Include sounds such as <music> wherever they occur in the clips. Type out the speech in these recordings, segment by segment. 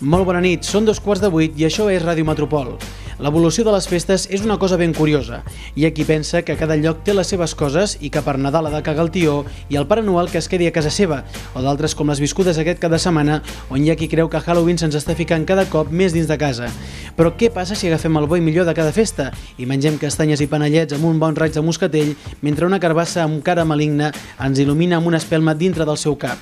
Molt bona nit, són dos quarts de vuit i això és Ràdio Metropol. L'evolució de les festes és una cosa ben curiosa. Hi ha qui pensa que cada lloc té les seves coses i que per Nadal ha de cagar el tió i el Pare Noel que es quedi a casa seva, o d'altres com les viscudes aquest cada setmana on hi ha qui creu que Halloween se'ns està ficant cada cop més dins de casa. Però què passa si agafem el bo i millor de cada festa i mengem castanyes i panellets amb un bon raig de moscatell mentre una carbassa amb cara maligna ens il·lumina amb una espelma dintre del seu cap?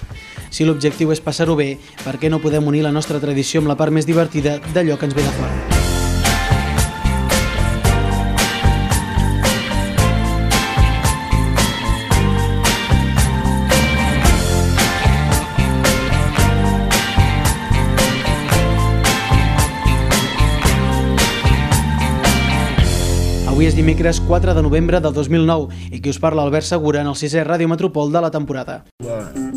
Si l'objectiu és passar-ho bé, per què no podem unir la nostra tradició amb la part més divertida d'allò que ens ve de fora? Avui és dimecres 4 de novembre del 2009 i qui us parla Albert Segura en el 6è Ràdio Metropol de la temporada. One,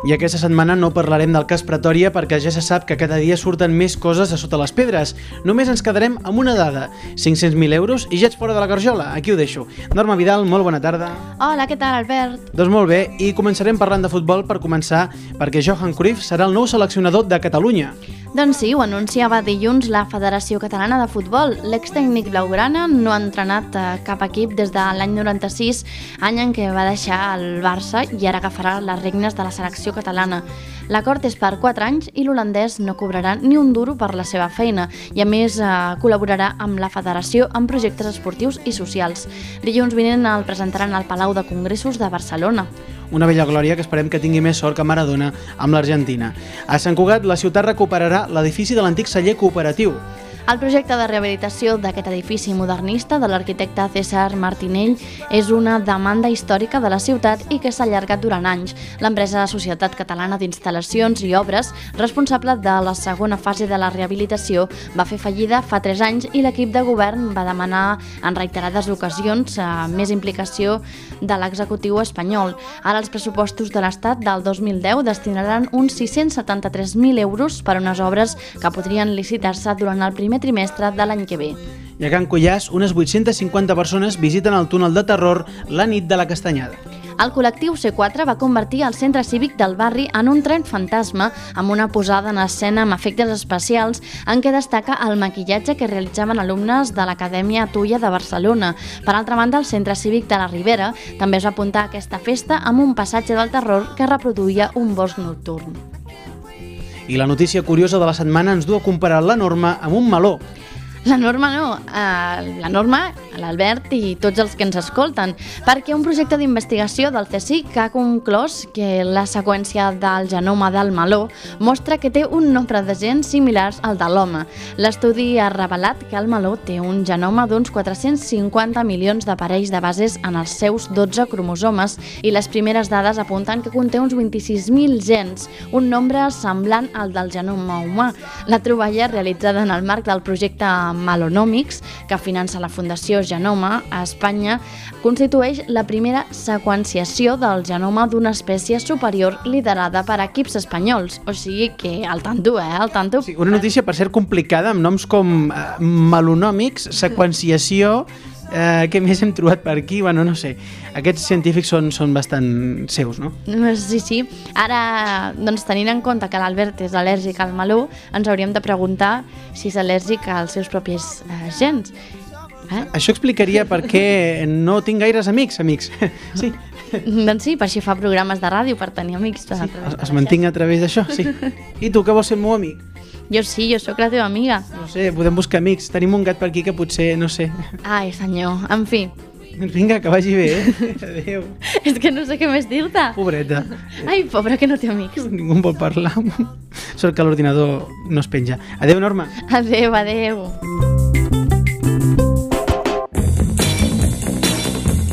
I aquesta setmana no parlarem del cas Pretòria perquè ja se sap que cada dia surten més coses a sota les pedres. Només ens quedarem amb una dada, 500.000 euros i ja ets fora de la garjola. Aquí ho deixo. Norma Vidal, molt bona tarda. Hola, què tal, Albert? Doncs molt bé, i començarem parlant de futbol per començar perquè Johan Cruyff serà el nou seleccionador de Catalunya. Doncs sí, ho anunciava dilluns la Federació Catalana de Futbol. L'extècnic blaugrana no ha entrenat eh, cap equip des de l'any 96, any en què va deixar el Barça i ara agafarà les regnes de la selecció catalana. L'acord és per 4 anys i l'holandès no cobrarà ni un duro per la seva feina i a més eh, col·laborarà amb la federació en projectes esportius i socials. Dilluns vinent el presentaran al Palau de Congressos de Barcelona. Una vella glòria que esperem que tingui més sort que Maradona amb l'Argentina. A Sant Cugat, la ciutat recuperarà l'edifici de l'antic celler cooperatiu. El projecte de rehabilitació d'aquest edifici modernista de l'arquitecte César Martinell és una demanda històrica de la ciutat i que s'ha allargat durant anys. L'empresa Societat Catalana d'Instal·lacions i Obres, responsable de la segona fase de la rehabilitació, va fer fallida fa 3 anys i l'equip de govern va demanar en reiterades ocasions eh, més implicació de l'executiu espanyol. Ara els pressupostos de l'Estat del 2010 destinaran uns 673.000 euros per unes obres que podrien licitar-se durant el primer trimestre de l'any que ve. I a Can Cullàs, unes 850 persones visiten el túnel de terror la nit de la Castanyada. El col·lectiu C4 va convertir el centre cívic del barri en un tren fantasma amb una posada en escena amb efectes especials en què destaca el maquillatge que realitzaven alumnes de l'Acadèmia Tulla de Barcelona. Per altra banda, el centre cívic de la Ribera també es va apuntar a aquesta festa amb un passatge del terror que reproduïa un bosc nocturn. I la notícia curiosa de la setmana ens du a comparar la norma amb un meló. La Norma no, uh, la Norma, l'Albert i tots els que ens escolten, perquè un projecte d'investigació del CSIC ha conclòs que la seqüència del genoma del meló mostra que té un nombre de gens similars al de l'home. L'estudi ha revelat que el meló té un genoma d'uns 450 milions d'aparells de bases en els seus 12 cromosomes i les primeres dades apunten que conté uns 26.000 gens, un nombre semblant al del genoma humà. La troballa realitzada en el marc del projecte Malonomics, que finança la Fundació Genoma a Espanya, constitueix la primera seqüenciació del genoma d'una espècie superior liderada per equips espanyols. O sigui que al tanto, eh? Al tanto. Sí, una notícia, per ser complicada, amb noms com eh, malonòmics, seqüenciació, eh, què més hem trobat per aquí? Bueno, no sé. Aquests científics són, són bastant seus, no? Sí, sí. Ara, doncs, tenint en compte que l'Albert és al·lèrgic al meló, ens hauríem de preguntar si és al·lèrgic als seus propis eh, gens. Eh? Això explicaria per què no tinc gaires amics, amics. <laughs> Sí, doncs sí, per això fa programes de ràdio, per tenir amics. sí es, es mantinc a través d'això, sí. <laughs> I tu, que vols ser el meu amic? Jo sí, jo sóc la teva amiga. No sé, podem buscar amics. Tenim un gat per aquí que potser, no sé... Ai, senyor, en fi. Vinga, que vagi bé, eh? <laughs> Adéu. És que no sé què més dir-te. Pobreta. Ai, pobra, que no té amics. Ningú vol parlar. Sort que l'ordinador no es penja. Adéu, Norma. Adéu, adéu.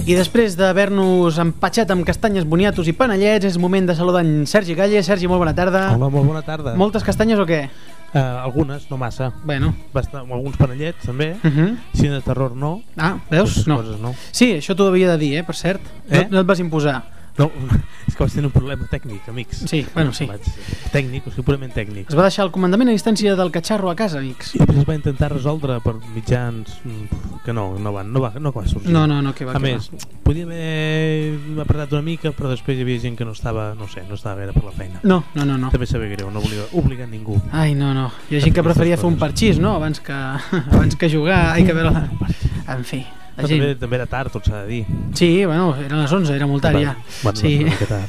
I després d'haver-nos empatxat amb castanyes, boniatos i panellets, és moment de saludar en Sergi Galle. Sergi, molt bona tarda. Hola, molt bona tarda. Moltes castanyes o què? Uh, algunes, no massa. Bueno. Bastant, alguns panellets, també. Uh -huh. Cine de terror, no. Ah, veus? No. Coses, no. Sí, això t'ho havia de dir, eh, per cert. Eh? No, no et vas imposar. No, <laughs> és que vaig tenir un problema tècnic, amics. Sí, bueno, sí. Vaig, tècnic, o sigui, purament tècnic. Es va deixar el comandament a distància del catxarro a casa, amics. I després es va intentar resoldre per mitjans mm, que no, no van, no va, no va sorgir. No, no, no, que va, A que més, podia haver apretat una mica, però després hi havia gent que no estava, no sé, no estava gaire per la feina. va. No, no, no, no. També sabia greu, no volia obligar ningú. Ai, no, no. Hi ha gent que preferia fer un parxís, no?, abans que, <laughs> abans que jugar. Ai, que veure la... En fi, la Però també, gent... també era tard, tot s'ha de dir. Sí, bueno, eren les 11, era molt tard ja. Bueno, Sí.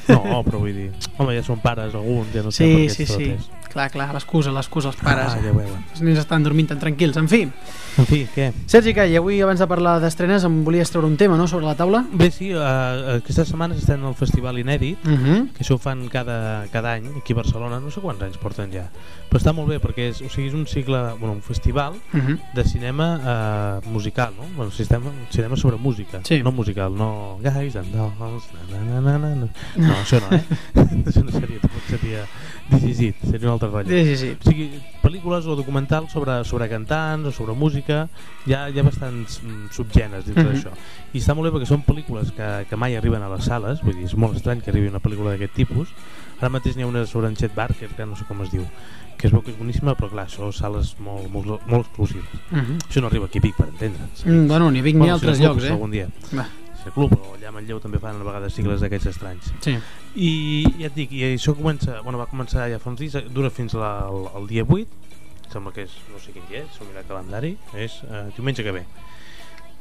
No, però vull dir... Home, ja són pares alguns, ja no sé Sí, per què sí, sí. Clar, clar, l'excusa, l'excusa, els pares. Ah, ja veuen. Els nens estan dormint tan tranquils. En fi, En fi, què? Sergi Cai, avui abans de parlar d'estrenes em volies treure un tema, no?, sobre la taula. Bé, sí, uh, aquesta setmana estem al Festival Inèdit, Uh -huh. que això ho fan cada, cada any aquí a Barcelona, no sé quants anys porten ja. Però està molt bé perquè és, o sigui, és un cicle, bueno, un festival Uh -huh. de cinema uh, musical, no? Bueno, cinema, cinema sobre música, Sí. no musical, no guys and dolls, na, na, na, na, na. no, això no, eh? <laughs> això no seria, tampoc seria This is it, seria altre rotllo. Sí, sí, sí. O sigui, pel·lícules o documentals sobre, sobre cantants o sobre música, hi ha, hi ha bastants mm, subgèneres dintre Mhm. d'això. I està molt bé perquè són pel·lícules que, que mai arriben a les sales, vull dir, és molt estrany que arribi una pel·lícula d'aquest tipus. Ara mateix n'hi ha una sobre en Chet Barker, que no sé com es diu, que es veu que és boníssima, però clar, això sales molt, molt, molt exclusives. Uh -huh. Això no arriba aquí a Vic, per entendre'ns. Mm, bueno, ni Vic ni Bueno, altres si no, llocs, eh? Algun dia. Va, El club o allà a Manlleu també fan a vegades cicles d'aquests estranys. sí. I ja et dic, i això comença, bueno, va començar ja fa uns dies, dura fins la, al, al dia 8, sembla que és, no sé quin dia és, s'ho mira el calendari, és eh, diumenge que ve.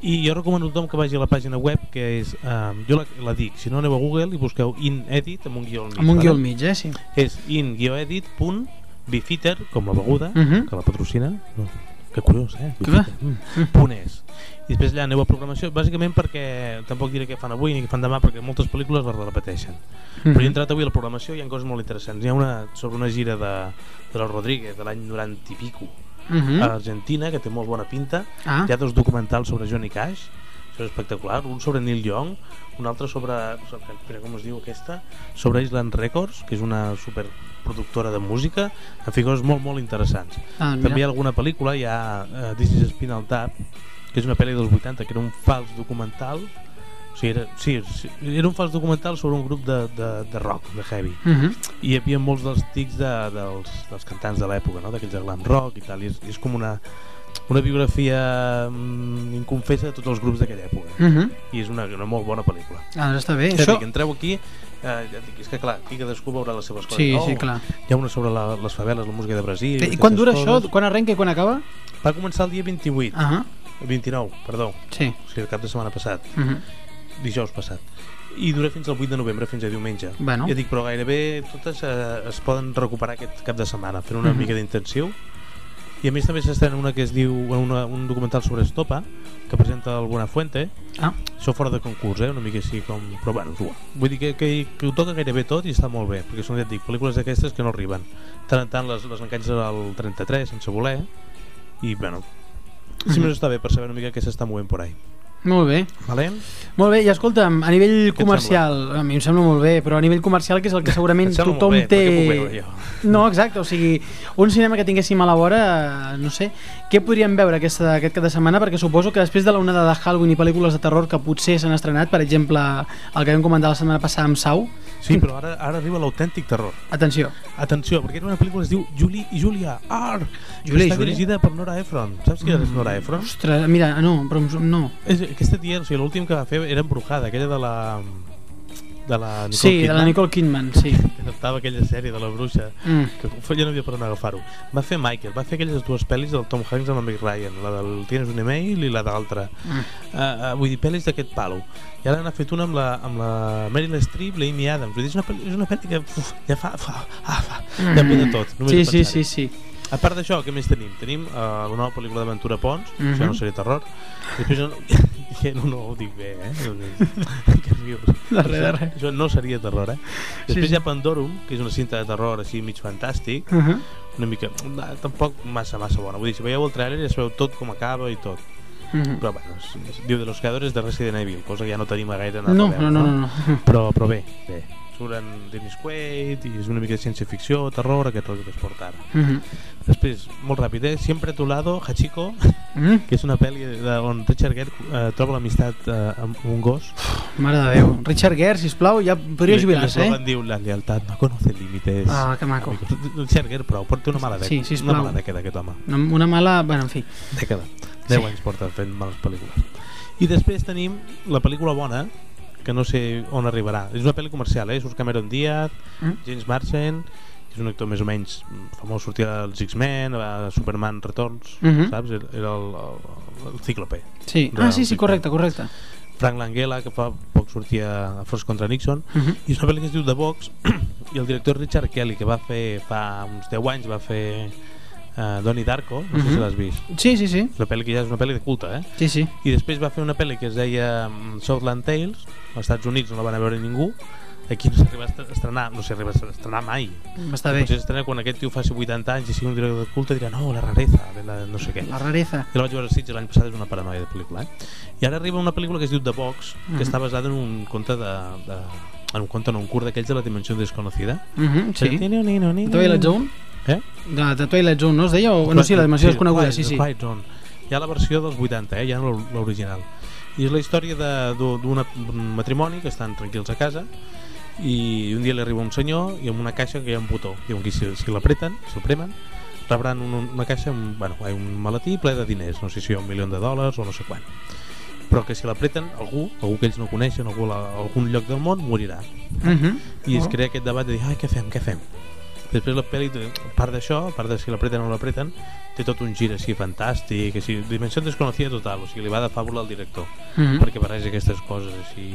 I jo recomano a tothom que vagi a la pàgina web, que és, eh, jo la, la dic, si no aneu a Google i busqueu inedit amb un guió al mig. Amb un guió al mig, eh? Sí. És in-edit.bifitter, com la beguda, Uh -huh. que la patrocina, no. Que curiós, eh? Que va. Mm. Punt és. I després allà aneu a programació, bàsicament perquè tampoc diré què fan avui ni què fan demà, perquè moltes pel·lícules les repeteixen. Mhm. Però he entrat avui a la programació i hi ha coses molt interessants. Hi ha una sobre una gira de, de la Rodríguez de l'any 90 i pico Uh -huh. a Argentina, que té molt bona pinta. Ah, Hi ha dos documentals sobre Johnny Cash, és espectacular. Un sobre Neil Young, un altre sobre, sobre com es diu aquesta? Sobre Island Records, que és una superproductora de música. En fi, coses molt, molt interessants. ah També hi ha alguna pel·lícula, hi ha uh, This is Spinal Tap, que és una pel·li dels 80, que era un fals documental. O sigui, era, sí, sí, era un fals documental sobre un grup de, de, de rock, de heavy. Uh -huh. I hi havia molts dels tics de, dels, dels cantants de l'època, no? d'aquells de glam rock i tal, i és, és com una, una biografia mm, inconfessa de tots els grups d'aquella època. Uh -huh. I és una, una molt bona pel·lícula. Ah, doncs està bé. Ja Això... dic, entreu aquí, eh, ja dic, és que clar, aquí cadascú veurà les seves coses. Sí, Oh, sí, clar. Hi ha una sobre la, les faveles, la música de Brasil... I quan dura aquestes això? coses. Quan arrenca i quan acaba? Va començar el dia 28, Ah, 29, perdó, sí. o sigui, el cap de setmana passat, Uh -huh. dijous passat. I dura fins al 8 de novembre, fins a diumenge. Bueno. Ja dic, però gairebé totes eh, es poden recuperar aquest cap de setmana, fent una Mhm. mica d'intensiu. I a més també s'estrena una que es diu una, un documental sobre Estopa, que presenta el Buenafuente, Ah, això fora de concurs, eh? una mica així com... Però bueno, igual. Vull dir que, que, que ho toca gairebé tot i està molt bé, perquè són, ja et dic, pel·lícules d'aquestes que no arriben. Tant en tant les, les enganxes al 33 sense voler, i bueno, si més està bé per saber una mica què s'està movent por ahí. Molt bé. Vale? Molt bé, i escolta'm, a nivell comercial, a mi em sembla molt bé, però a nivell comercial, que és el que <laughs> segurament tothom bé, té... No, exacte, o sigui, un cinema que tinguéssim a la vora, eh, no sé, què podríem veure aquesta, aquest cap de setmana? Perquè suposo que després de la onada de Halloween i pel·lícules de terror que potser s'han estrenat, per exemple, el que vam comentar la setmana passada amb Sau, Sí, però ara, ara arriba l'autèntic terror. atenció, Atenció, perquè era una pel·lícula que es diu Julie i Julia R. Julia i està Julia? dirigida per Nora Ephron. Saps qui és Nora Ephron? ostres, mira, no, però no. És, aquesta tia, o sigui, l'últim que va fer era embrujada, aquella de la... de la Nicole Sí, de Kidman, la Nicole Kidman, sí. que adaptava aquella sèrie de la bruixa Mm. que ja no havia per on agafar-ho va fer Michael, va fer aquelles dues pel·lis del Tom Hanks amb el Meg Ryan, la del Tienes un email i la d'altra Mm. uh, uh, vull dir, pel·lis d'aquest palo i ara n'ha fet una amb la, amb la Meryl Streep la Amy Adams, vull dir, és una pel·li, és una pel·li que uf, ja fa, fa, ah, fa ja ve de tot, només Sí, de sí, sí, sí. a part d'això, què més tenim? Tenim uh, la nova pel·lícula d'Aventura Pons, mm -hmm. Mhm. això no seria terror. Després, <laughs> que no, no ho dic bé, eh? <laughs> que rius. De res, de Això- res. Això no seria terror, eh? Després sí. hi ha Pandorum, que és una cinta de terror així mig fantàstic, Uh -huh. una mica, nah, tampoc massa, massa bona. Vull dir, si veieu el trailer ja sabeu tot com acaba i tot. Uh -huh. Però bueno, és, és, diu de los creadores de Resident Evil, cosa que ja no tenim gaire No, a veure, no, no, no, no. Però, però bé, bé, surten Dennis Quaid i és una mica de ciència-ficció, terror, aquest rotllo que es porta ara. Mhm. Després, molt ràpid, eh? Siempre a tu lado, Hachiko, Mhm. que és una pel·li de, on Richard Gere eh, troba l'amistat eh, amb un gos. Mare de Déu. Richard Gere, sisplau, ja podria jubilar-se, eh? diu, la lealtad no conoce límites. Ah, que maco. Amigos. Richard Gere, però porta una mala dècada. Sí, sisplau. Una mala dècada, aquest home. Una, una mala... Bueno, en fi. Dècada. 10 anys porta fent males pel·lícules. I després tenim la pel·lícula bona, que no sé on arribarà. És una pel·li comercial, eh? Surt Cameron Diaz, Mm. James Marsden, que és un actor més o menys famós, sortia als X-Men, a Superman Returns, Mhm. saps? Era el, el, el cíclope. Sí. Ah, sí, sí, correcte, correcte. Frank Langella, que fa poc sortia a Force contra Nixon, Mhm. i és una pel·li que es diu The Box, <clears throat> i el director Richard Kelly, que va fer fa uns 10 anys, va fer uh, Donnie Darko, no sé Mhm. si l'has vist. Sí, sí, sí. Una pel·li que ja és una pel·li de culte, eh? Sí, sí. i després va fer una pel·li que es deia mm, Southland Tales als Estats Units no la van a veure ningú aquí no s'arriba a est- estrenar no s'arriba a estrenar mai Està bé. potser s'estrena quan aquest tio faci 80 anys i sigui un director de culte dirà no, la rareza la, no sé què La rareza. jo la vaig veure a Sitges l'any passat és una paranoia de pel·lícula eh? i ara arriba una pel·lícula que es diu The Box que Mhm. està basada en un conte de, de en un conte, no, un curt d'aquells de la dimensió desconocida Mhm, sí. The Twilight Zone? Eh? De, de Twilight Zone, no es deia? O, no, sí, la dimensió desconeguda, sí, sí. Twilight Zone. Hi ha la versió dels 80, eh? ja no l'original. I és la història d'un matrimoni que estan tranquils a casa i un dia li arriba un senyor i amb una caixa que hi ha un botó. Diuen que si, si l'apreten, si el premen, rebran un, una caixa amb bueno, un maletí ple de diners, no sé si hi ha un milió de dòlars o no sé quant. Però que si l'apreten, algú, algú que ells no coneixen, algú a algun lloc del món, morirà. Mhm. I es crea aquest debat de dir, ai, què fem, què fem? Després la pel·li, a part d'això, a part de si l'apreten o no l'apreten, té tot un gir així fantàstic, així, dimensió desconocida total, o sigui, li va de fàbula al director, Mhm. perquè barreja aquestes coses així,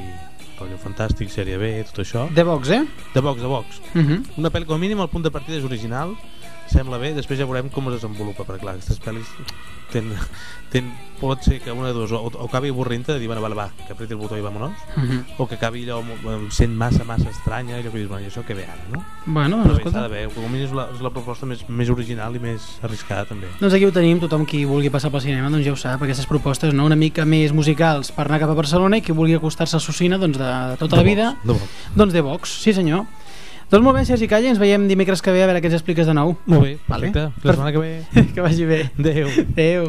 rotllo fantàstic, sèrie B, tot això. The Box, eh? De box, de box. Mhm. Una pel·li, com a mínim, el punt de partida és original, sembla bé, després ja veurem com es desenvolupa, perquè clar, aquestes pel·lis ten, ten, pot ser que una de dos, o, o acabi avorrint de dir, bueno, vale, va, que apreti el botó i vámonos, Mhm. o que acabi allò sent massa, massa estranya, i allò que dius, bueno, i això què ve ara, no? Bueno, doncs, bé, s'ha escolta. de veure, com és la, és la proposta més, més original i més arriscada també. Doncs aquí ho tenim, tothom qui vulgui passar pel cinema doncs ja ho sap, aquestes propostes no? una mica més musicals per anar cap a Barcelona i qui vulgui acostar-se a Socina doncs, de, de tota la De vida, de Vox. doncs de Vox, sí senyor. Doncs molt bé, Sergi Calla, ens veiem dimecres que ve a veure què ens expliques de nou. Molt bé, Vale. perfecte. Fins la setmana que ve. <laughs> que vagi bé. Adéu. Adéu.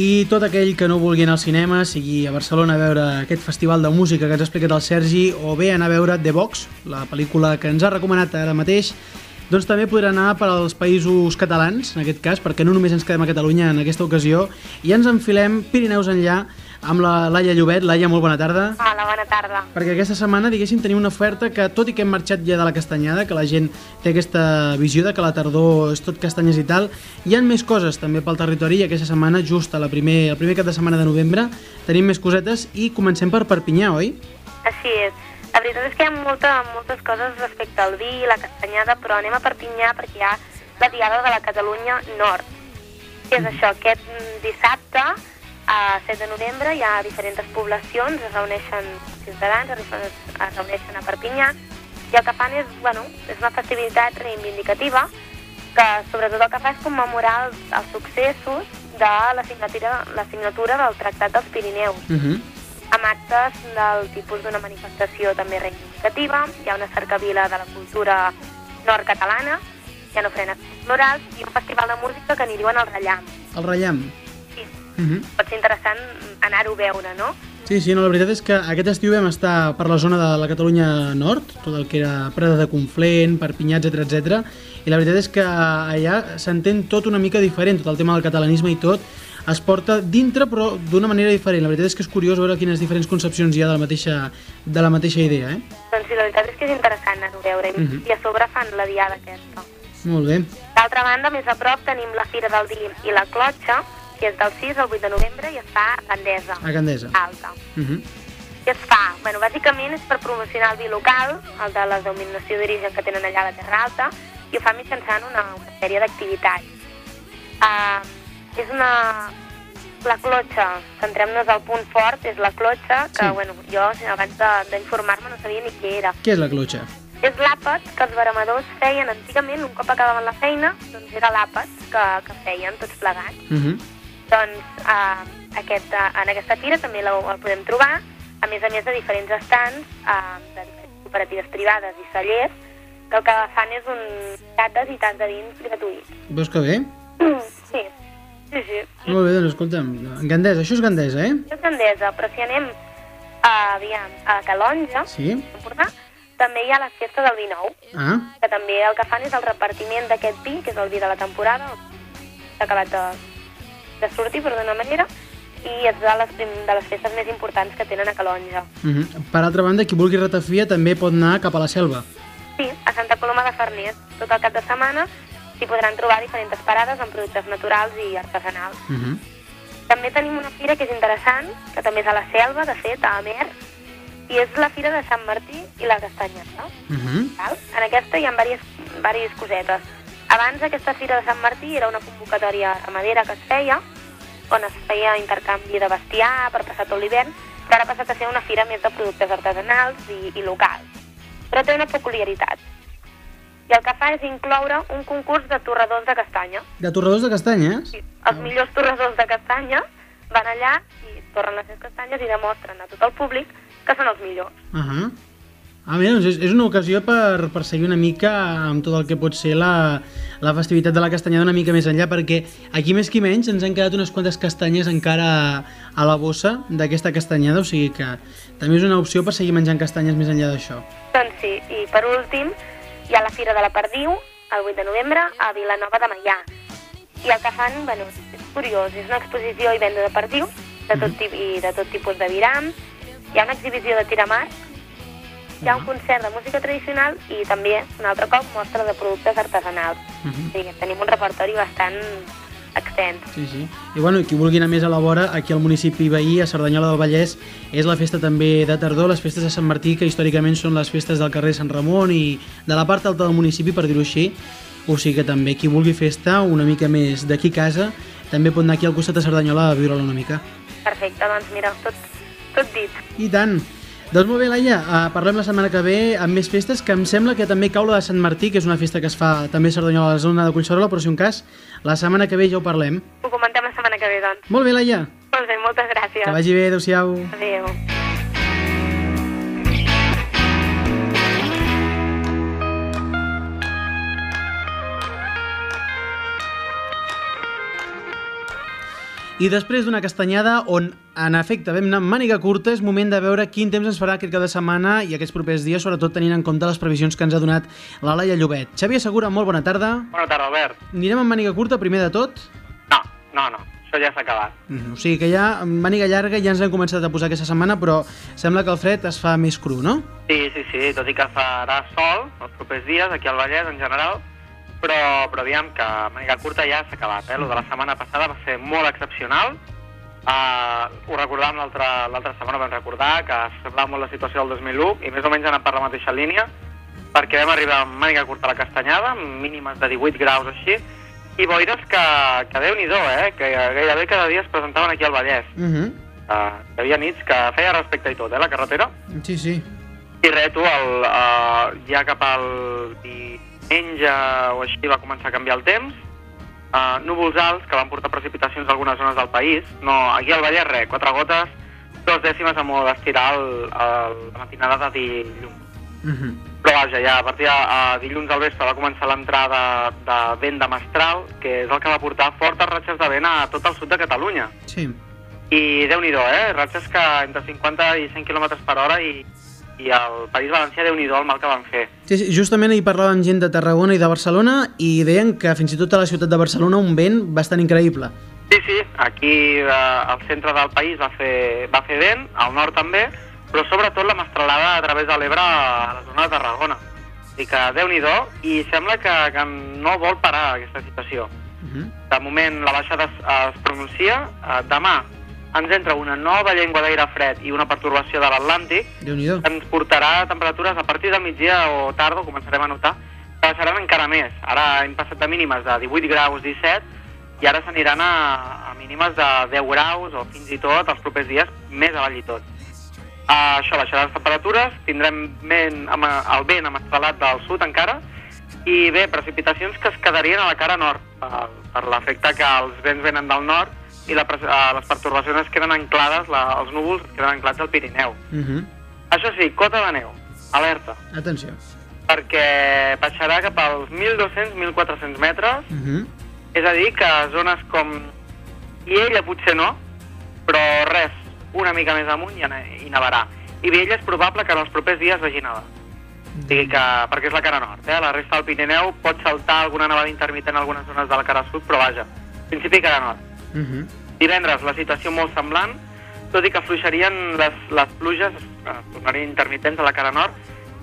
I tot aquell que no vulgui anar al cinema, sigui a Barcelona a veure aquest festival de música que ens ha explicat el Sergi, o bé anar a veure The Box, la pel·lícula que ens ha recomanat ara mateix, doncs també podrà anar per als països catalans, en aquest cas, perquè no només ens quedem a Catalunya en aquesta ocasió, i ens enfilem Pirineus enllà amb la Laia Llobet. Laia, molt bona tarda. Hola, bona tarda. Perquè aquesta setmana, diguéssim, tenim una oferta que, tot i que hem marxat ja de la castanyada, que la gent té aquesta visió de que la tardor és tot castanyes i tal, hi han més coses també pel territori i aquesta setmana, just a la primer, el primer cap de setmana de novembre, tenim més cosetes i comencem per Perpinyà, oi? Així és. La veritat és que hi ha molta, moltes coses respecte al vi i la castanyada, però anem a Perpinyà perquè hi ha la Diada de la Catalunya Nord. Què és això? Aquest mm, dissabte, a 7 de novembre, hi ha diferents poblacions, es reuneixen ciutadans, es reuneixen- a Perpinyà, i el que fan és, bueno, és una festivitat reivindicativa que sobretot el que fa és commemorar els, els successos de la signatura, la signatura del Tractat dels Pirineus. Uh -huh. amb actes del tipus d'una manifestació també reivindicativa, hi ha una cercavila de la cultura nord-catalana, hi ha ofrenes florals i un festival de música que n'hi diuen el Rellam. El Rellam. Uh -huh. pot ser interessant anar-ho a veure, no? Sí, sí, no, la veritat és que aquest estiu vam estar per la zona de la Catalunya Nord, tot el que era Prada de Conflent, Perpinyà, etc etc. i la veritat és que allà s'entén tot una mica diferent, tot el tema del catalanisme i tot, es porta dintre però d'una manera diferent. La veritat és que és curiós veure quines diferents concepcions hi ha de la mateixa, de la mateixa idea, eh? Doncs sí, la veritat és que és interessant anar-ho a veure, i, Mhm. i a sobre fan la diada aquesta. Molt bé. D'altra banda, més a prop tenim la Fira del Vi i la Clotxa, que és del 6 al 8 de novembre i es fa a Gandesa, A Gandesa. alta. Uh -huh. Què es fa? Bueno, bàsicament és per promocionar el vi local, el de la denominació d'origen que tenen allà a la Terra Alta, i ho fa mitjançant una, una sèrie d'activitats. Uh, és una... La clotxa, centrem-nos al punt fort, és la clotxa, que Sí. bueno, jo abans d'informar-me no sabia ni què era. Què és la clotxa? És l'àpat que els baramadors feien antigament, un cop acabaven la feina, doncs era l'àpat que, que feien tots plegats. Uh -huh. Doncs eh, aquest, eh, en aquesta fira també la, el podem trobar. a més a més de diferents estants, eh, de diferents cooperatives privades i cellers, que el que fan és un cates i tants de vins gratuïts. Veus que bé? Sí, sí, sí. Molt bé, doncs escolta'm, Gandesa, això és Gandesa, eh? Això és Gandesa, però si anem a, aviam, a Calonja, Sí? Empordà, també hi ha les festes del vi nou, Ah, que també el que fan és el repartiment d'aquest vi, que és el vi de la temporada, s'ha acabat de, de sortir, per d'una manera, i és de les, de les festes més importants que tenen a Calonja. uh -huh. Per altra banda, qui vulgui ratafia també pot anar cap a la selva. Sí, a Santa Coloma de Farners, tot el cap de setmana s'hi podran trobar diferents parades amb productes naturals i artesanals. Uh -huh. També tenim una fira que és interessant, que també és a la selva, de fet, a Amer, i és la fira de Sant Martí i la Castanyada. Uh -huh. Val? En aquesta hi ha diverses, diverses cosetes. Abans aquesta fira de Sant Martí era una convocatòria ramadera que es feia, on es feia intercanvi de bestiar per passar tot l'hivern, però ara ha passat a ser una fira més de productes artesanals i, i locals. Però té una peculiaritat. I el que fa és incloure un concurs de torradors de castanya. De torradors de castanyes? Sí, els millors torradors de castanya van allà i torren les seves castanyes i demostren a tot el públic que són els millors. Uh -huh. Ah, mira, doncs és, és una ocasió per, per seguir una mica amb tot el que pot ser la, la festivitat de la castanyada una mica més enllà, perquè aquí més que menys ens han quedat unes quantes castanyes encara a, a la bossa d'aquesta castanyada, o sigui que també és una opció per seguir menjant castanyes més enllà d'això. Doncs sí, i per últim hi ha la Fira de la Perdiu, el 8 de novembre, a Vilanova de Meià. I el que fan, bueno, és curiós, és una exposició i venda de perdiu, de tot, tip, i de tot tipus de virams, hi ha una exhibició de tiramar, hi ha un concert de música tradicional i també, un altre cop, mostra de productes artesanals. Uh -huh. O sigui, tenim un repertori bastant extens. Sí, sí. I bueno, qui vulgui anar més a la vora, aquí al municipi veí, a Cerdanyola del Vallès, és la festa també de tardor, les festes de Sant Martí, que històricament són les festes del carrer Sant Ramon i de la part alta del municipi, per dir-ho així. O sigui que també qui vulgui festa una mica més d'aquí casa, també pot anar aquí al costat de Cerdanyola a viure-la una mica. Perfecte, doncs mira, tot, tot dit. I tant! Doncs molt bé, Laia, uh, parlem la setmana que ve amb més festes, que em sembla que també cau la de Sant Martí, que és una festa que es fa també a Cerdanyola, a la zona de Collserola, però si un cas, la setmana que ve ja ho parlem. Ho comentem la setmana que ve, doncs. Molt bé, Laia, Molt bé, moltes gràcies. que vagi bé, adeu-siau. Adéu. I després d'una castanyada on, en efecte, vam anar amb màniga curta, és moment de veure quin temps ens farà aquest cap de setmana i aquests propers dies, sobretot tenint en compte les previsions que ens ha donat la Laia Llobet. Xavier Segura, molt bona tarda. Bona tarda, Albert. Anirem amb màniga curta primer de tot? No, no, no, això ja s'ha acabat. Mm, o sigui que ja màniga llarga ja ens hem començat a posar aquesta setmana, però sembla que el fred es fa més cru, no? Sí, sí, sí, tot i que farà sol els propers dies aquí al Vallès en general, però, però aviam que màniga curta ja s'ha acabat. Eh? Lo de la setmana passada va ser molt excepcional. Uh, ho recordàvem l'altra setmana, vam recordar que semblava molt la situació del 2001 i més o menys ha anat per la mateixa línia perquè vam arribar amb màniga curta a la castanyada, amb mínimes de 18 graus així, i boires que, que déu-n'hi-do, eh? que gairebé cada dia es presentaven aquí al Vallès. Uh -huh. Uh, hi havia nits que feia respecte i tot, eh, la carretera. Sí, sí. I res, tu, el, uh, ja cap al diumenge o així va començar a canviar el temps. Uh, núvols alts que van portar precipitacions a algunes zones del país. No, aquí al Vallès, res, quatre gotes, dos dècimes a modo d'estirar la matinada de dilluns. Uh -huh. Però vaja, ja a partir de uh, dilluns al vespre va començar l'entrada de vent de mestral, que és el que va portar fortes ratxes de vent a tot el sud de Catalunya. Sí. I déu nhi eh? Ratxes que entre 50 i 100 km per hora i, i el País Valencià déu nhi el mal que van fer. Sí, sí, justament ahir parlàvem gent de Tarragona i de Barcelona i deien que fins i tot a la ciutat de Barcelona un vent bastant increïble. Sí, sí, aquí eh, al centre del país va fer, va fer vent, al nord també, però sobretot la mestralada a través de l'Ebre a la zona de Tarragona. I que déu nhi i sembla que, que no vol parar aquesta situació. Uh -huh. De moment la baixada es, es pronuncia, eh, demà ens entra una nova llengua d'aire fred i una pertorbació de l'Atlàntic, ens portarà a temperatures a partir del migdia o tarda, començarem a notar, que baixaran encara més. Ara hem passat de mínimes de 18 graus, 17, i ara s'aniran a, a mínimes de 10 graus o fins i tot els propers dies més avall i tot. Uh, això baixarà les temperatures, tindrem vent, amb, el vent amestrelat del sud encara, i bé, precipitacions que es quedarien a la cara nord, per, per l'efecte que els vents venen del nord i la, eh, les pertorbacions es queden anclades, la, els núvols es queden anclats al Pirineu. Uh -huh. Això sí, cota de neu, alerta, Atenció. perquè baixarà cap als 1.200-1.400 metres, Uh -huh. és a dir, que zones com Iella potser no, però res, una mica més amunt i, i nevarà. I Viella és probable que en els propers dies vagi nevar. O sigui que, perquè és la cara nord, eh? la resta del Pirineu pot saltar alguna nevada intermitent en algunes zones de la cara sud, però vaja, principi cara nord. Uh -huh. Divendres la situació molt semblant, tot i que fluixarien les, les pluges, es tornarien intermitents a la cara nord,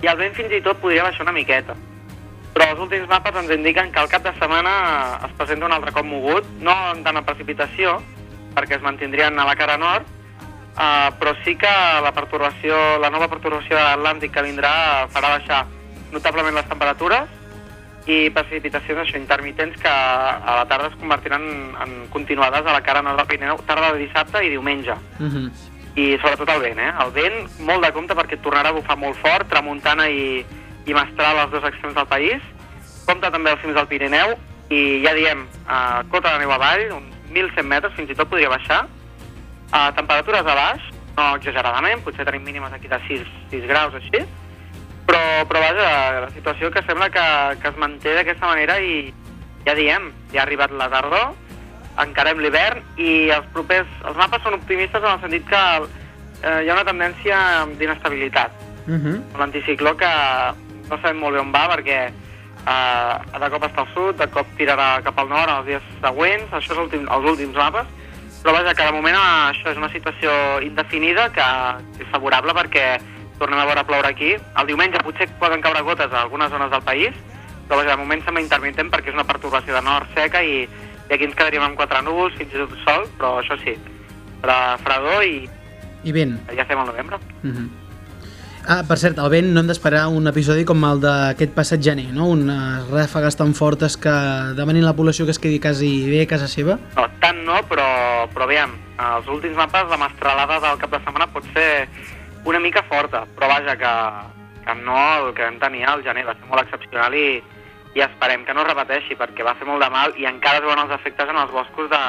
i el vent fins i tot podria baixar una miqueta. Però els últims mapes ens indiquen que al cap de setmana es presenta un altre cop mogut, no en tant a precipitació, perquè es mantindrien a la cara nord, uh, però sí que la perturbació, la nova perturbació de l'Atlàntic que vindrà farà baixar notablement les temperatures i precipitacions això, intermitents que a la tarda es convertiran en continuades a la cara nord del Pirineu, tarda de dissabte i diumenge. Uh -huh. I sobretot el vent, eh? El vent, molt de compte perquè tornarà a bufar molt fort, tramuntana i, i mestral als dos extrems del país. Compte també als cims del Pirineu i ja diem, eh, cota de neu avall, uns 1.100 metres, fins i tot podria baixar. Eh, temperatures a baix, no exageradament, potser tenim mínimes aquí de 6, 6 graus així, però, però vaja, la situació que sembla que, que es manté d'aquesta manera i ja diem, ja ha arribat la tardor, encarem l'hivern i els propers, els mapes són optimistes en el sentit que eh, hi ha una tendència d'inestabilitat. Uh -huh. L'anticicló que no sabem molt bé on va perquè eh, de cop està al sud, de cop tirarà cap al nord els dies següents, això és últim, els últims mapes, però vaja, que de moment eh, això és una situació indefinida que és favorable perquè tornem a veure ploure aquí. El diumenge potser poden caure gotes a algunes zones del país, però vaja, de moment sembla intermitent perquè és una perturbació de nord seca i, i aquí ens quedaríem amb quatre núvols, fins i tot sol, però això sí, fredor i I vent. ja estem al novembre. Uh -huh. Ah, per cert, el vent no hem d'esperar un episodi com el d'aquest passat gener, no? Unes ràfegues tan fortes que demanin a la població que es quedi quasi bé a casa seva. No, tant no, però, però aviam, els últims mapes, la mestralada del cap de setmana pot ser una mica forta, però vaja, que, que no el que vam tenir al gener va ser molt excepcional i, i esperem que no es repeteixi, perquè va fer molt de mal i encara es veuen els efectes en els boscos de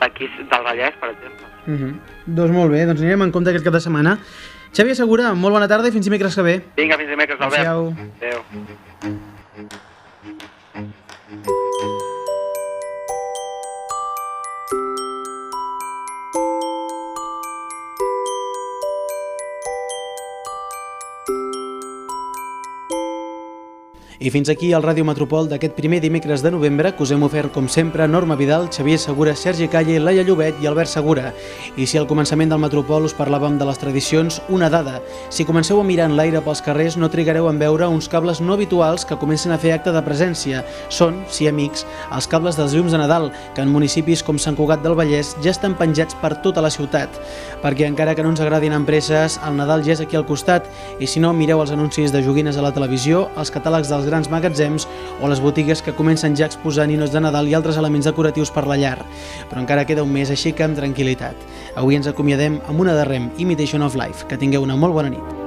d'aquí del Vallès, per exemple. Uh -huh. Doncs molt bé, doncs anirem en compte aquest cap de setmana. Xavier Segura, molt bona tarda i fins dimecres que ve. Vinga, fins dimecres, Albert. Adéu. Adéu. I fins aquí el Ràdio Metropol d'aquest primer dimecres de novembre que us hem ofert, com sempre, Norma Vidal, Xavier Segura, Sergi Calle, Laia Llobet i Albert Segura. I si al començament del Metropol us parlàvem de les tradicions, una dada. Si comenceu a mirar en l'aire pels carrers no trigareu en veure uns cables no habituals que comencen a fer acte de presència. Són, si amics, els cables dels llums de Nadal, que en municipis com Sant Cugat del Vallès ja estan penjats per tota la ciutat. Perquè encara que no ens agradin empreses, el Nadal ja és aquí al costat i si no, mireu els anuncis de joguines a la televisió, els catàlegs dels grans magatzems o les botigues que comencen ja a exposar ninos de Nadal i altres elements decoratius per la llar. Però encara queda un mes, així que amb tranquil·litat. Avui ens acomiadem amb una de Rem, Imitation of Life. Que tingueu una molt bona nit.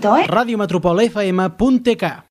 Despacito, ¿eh? radiometropolfm.tk